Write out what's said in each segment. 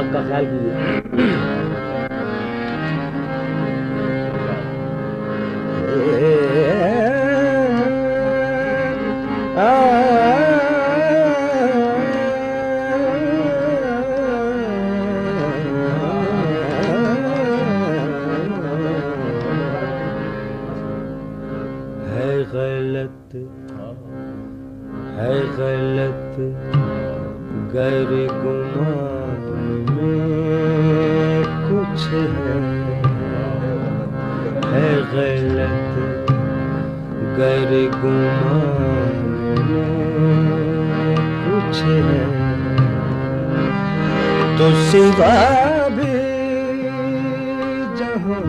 راگ کا خیال کیجیے۔ ہے غلط ہے غلط گر گمان غلط گر گمان کچھ ہے۔ تو سوا بھی جہاں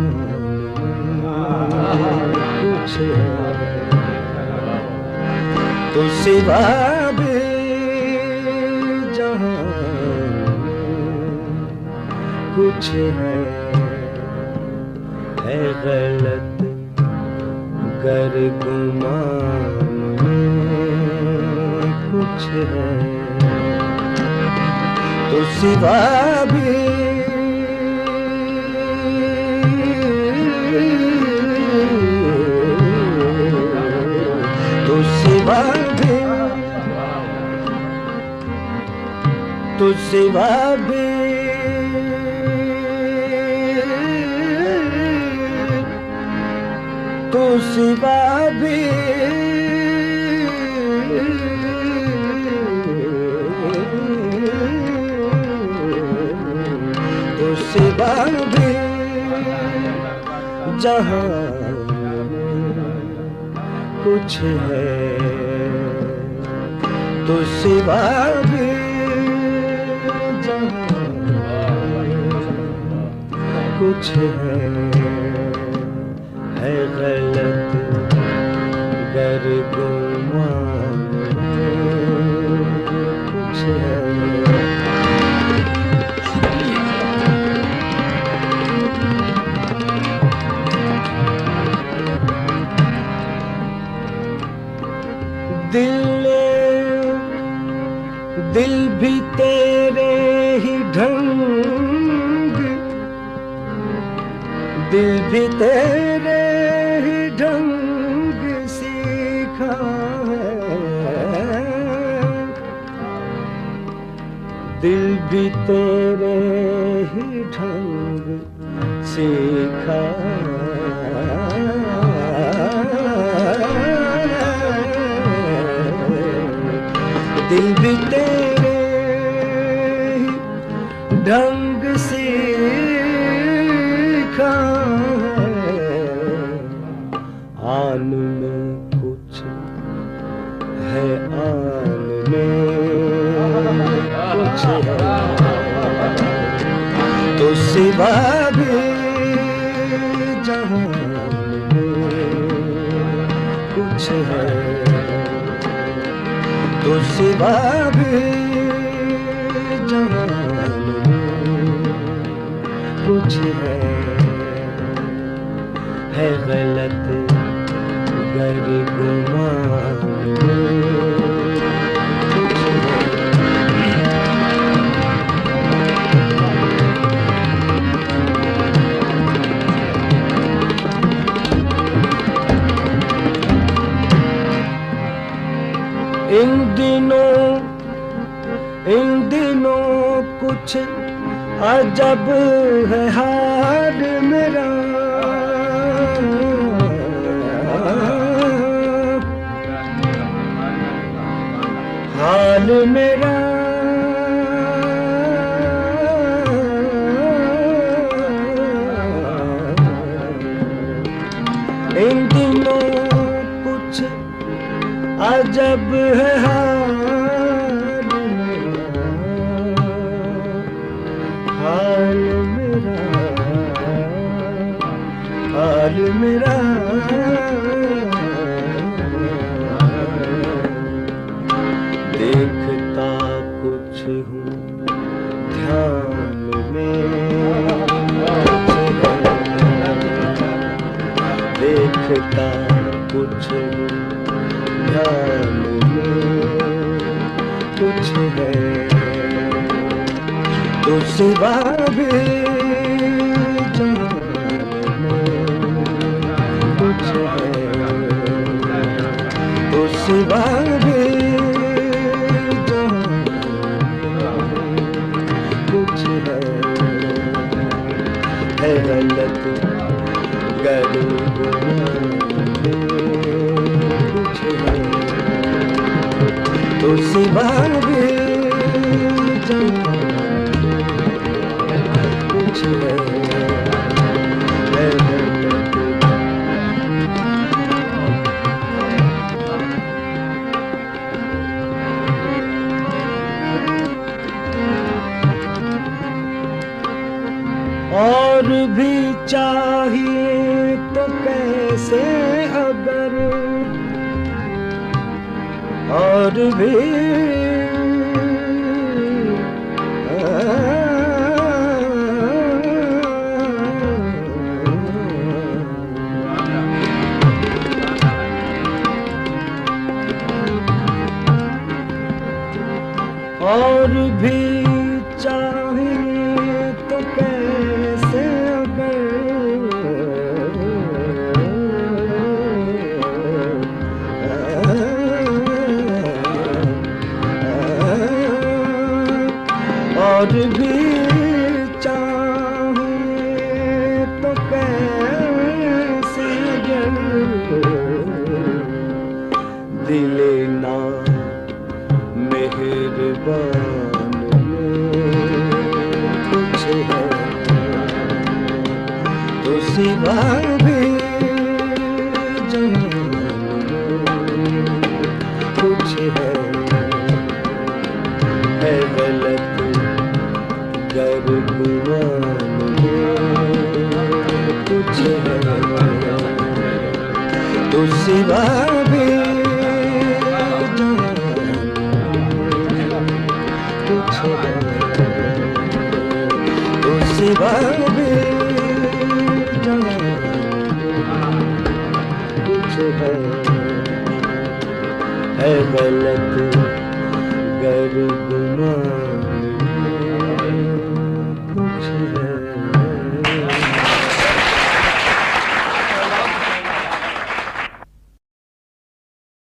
کچھ ہے۔ تو سوا بھی جہاں کچھ ہے غلط گر گمان میں کچھ ہے تو سوا بھی تو سوا بھی تو سوا بھی تو سوا بھی۔ تو سوا بھی جہاں کچھ ہے تو سوا بھی کچھ ہے ہے دل بھی تیرے ہی ڈھنگ سیکھا ہے۔ دل بھی تیرے ہی ڈھنگ سیکھا دل بھی تیرے کچھ ہے تو سوا بھی کچھ ہے۔ ہے غلط گر گمان ان دنوں ان دنوں کچھ عجب ہے حال میرا۔ حال میرا۔ عجب ہے حال میرا حال میرا حال میرا۔ دیکھتا کچھ ہوں دھیان میں۔ دیکھتا تجھ ہے تو سوا بھی اور بھی چاہیے تو کیسے اگر اور بھی تو سوا بھی تو ہے غلط گر گمان